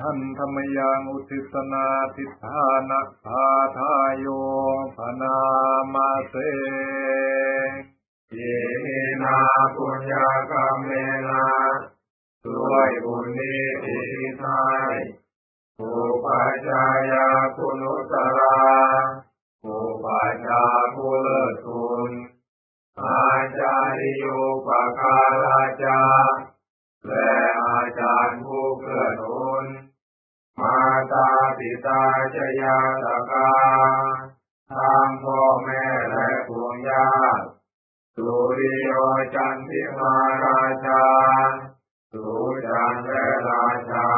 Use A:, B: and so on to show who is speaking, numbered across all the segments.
A: ท่านธรรมยังอุทิศนาทิฏฐานะพาทายโยพนามาเส
B: ยิมินาปุญญากรรมเมนะด้วยบุญนี้ที่ไทยอุปัจจายาคุณุตราอุปัจจาคุเลศคุณอาจาริโยปคาลาจา ปิตาจยาตกาทางพ่อแม่และพวงญาติสุริโยจันทิมาราชาสุจันและราชา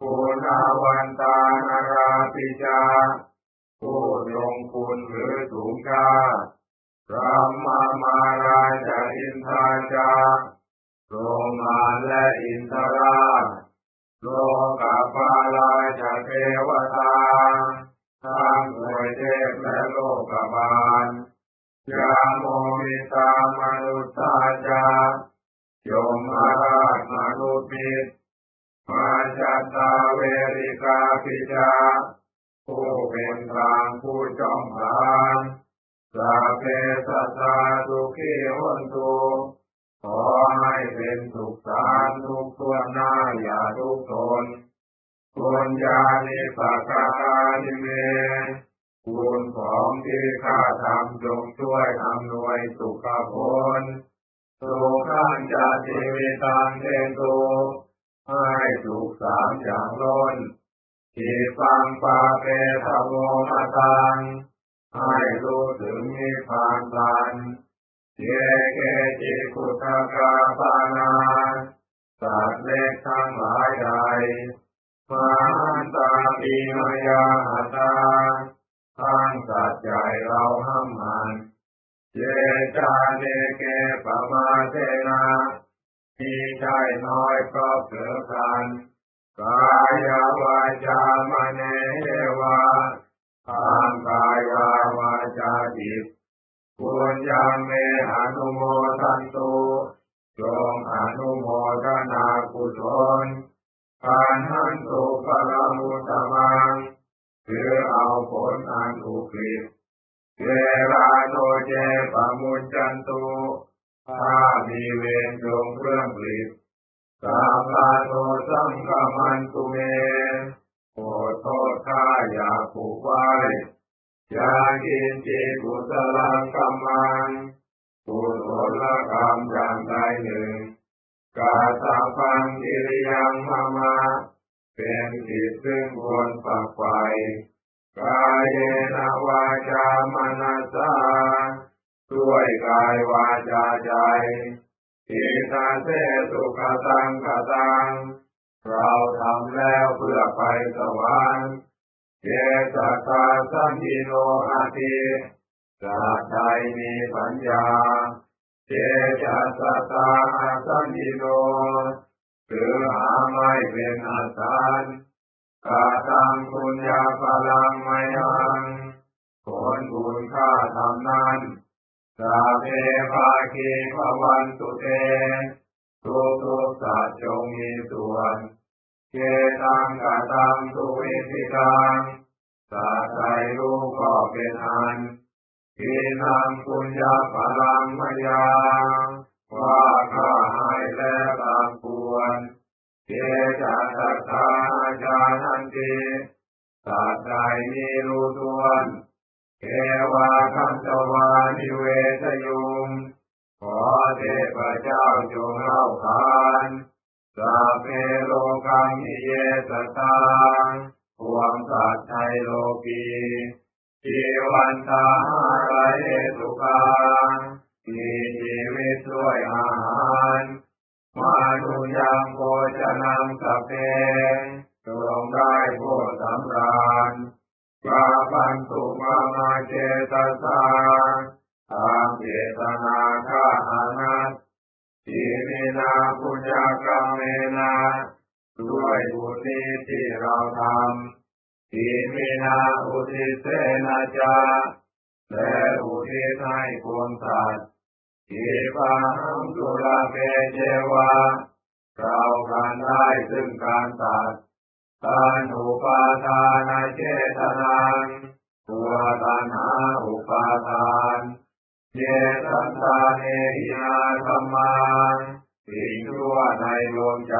B: ปุณาวันตานาราปิจาผู้ยงคุณหรือสูงชาพระมามาราชาอินทราชาโรมานและอินทรา โลกาปาราชาเทวตาทั้งหน่วยเทพและโลกบาลยาโมมิตามนุษาจายมาราชมนุษย์มิตรมาจัตตาเวริกาปิจาผู้เป็นทางผู้จอมผานสาเพสัตตาทุขีวันตุ ขอให้เป็นสุขสารทุกตัวหน้าอย่าทุกตนคุณญาณิปักกานิเมคุณของที่ข้าทำจงช่วยอำนวยสุขผลสุขันจะชีวิตังเทตุให้สุขสามอย่างล้นทีฟังปาเปทโมมาตัง ให้รู้ถึงนิพพานตัน เยเกจิกุตกาปานาสัตว์เล็กทั้งหลายใดมาหันตาปีมายาหตาทั้งสัตว์ใหญ่เราห้ามมันเยจาเนเกปมาเทนามีใจน้อยก็เกิดกันกายวาจามเนวาทางกายวาจาจิต ปุญญาเมอนุโมทันตุจงอนุโมทนากุศลทานหันตุปะละมุตตมังคือเอาผลอันอุกฤษเวลาโนเจปะมุจจันตุถ้ามีเวรจงเรื่องกฤษสามลาโนสังกมันตุเมโปรดโทษข้าอย่าผูกไว้ ยากินจิกุสลังกรรมันกุศลกรรมอย่างใดหนึ่งกาตาปังกิริยังมามาเป็นกิจซึ่งควรฝักใฝ่กายเยนวาจามนัสาด้วยกายวาจาใจอิตาเสสุขตังขตัง เราทำแล้วเพื่อไปสวรรค์ เจตตาสัมพิโนอาทิสัตใดมีปัญญา เจจัสตาสัมพิโนคือหาไม่เป็นอาสารกาตังคุญญาพลังไม่ยังผลบุญข้าทำนั้นสาเพภาคีภวันตุเตทุกทุกสัตว์จงมีส่วน เกตังกาตังทุวิธิตังสัตว์ใดรู้ก็เป็นอันกินังคุญญาพลังมยังว่าข้าให้และตามควรเจจัตตาจานันติสัตว์ใดมีรู้ส่วนเกวาคันตวานิเวทยุงขอเทพเจ้าจงเล่าขาน สัพเพโลกังมิเยสตังพวงสัตว์ในโลกีชีวันตาหาไรสุขังมีชีวิตด้วยอาหารมานุยังโภชนังสพเพจงได้โภสำราญปาปันตุมามาเจตสา นาปุญญากรรมเมนาด้วยบุญนี้ที่เราทำทีมินาอุทิเสนาจาและอุทิศให้ควรสัตว์ทีปังตุลาเปเจวาเราการได้ซึ่งการตัดตานุปาทานเจตนังตัวตัณหาอุปาทานเจตันตาเนหินาธรรมัง สิ่งชั่วในดวงใจ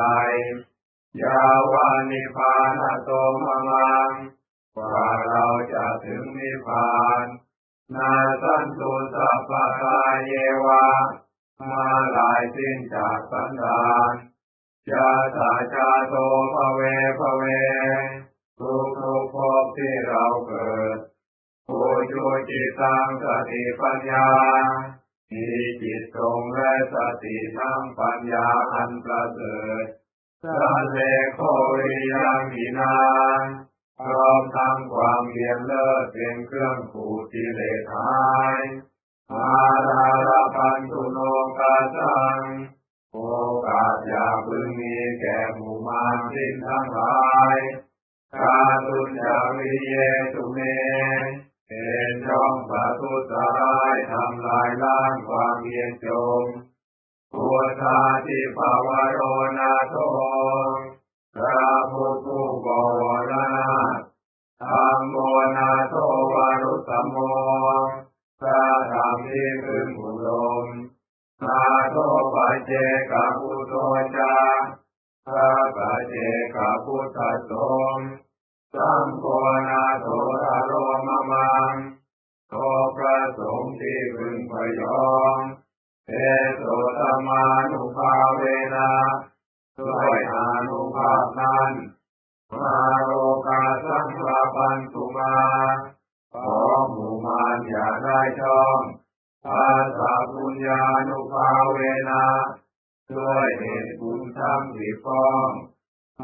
B: ยาวานิพานโตมมังกว่าเราจะถึงนิพพาน นาสันตุสัพพะทาเยวะ มาลายสิ้นจากสันดานยาตาจาโตภเวภเว ทุกทุกภพที่เราเกิดโอจุจิตังสติปัญญา มีจิตตรงและสติทั้งปัญญาอันประเสริฐสันเลโควิยังมินาพร้อมทั้งความเพียรเลิศเป็นเครื่องขูดกิเลสหายอาราระพันตุโนกาสังโอกาสอย่าพึงมีแก่หมู่มารสิ้นทั้งหลาย กาตุญญาวิเยตุเมาติภาวโรนาโตพระพุทธบวรนาธรรมโมนาโตวารุตตโมพระธรรมที่พึงอุดมนาโตปัจเจกพุทโธจาพระปัจเจกพุทธสงฆ์ ภาเวนะด้วยเหตุบุญทั้งสี่ฟ้อง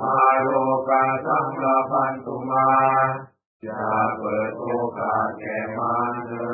B: มาโลกาสังลาพันตุมา จะเปิดโอกาสแก่มารเถิ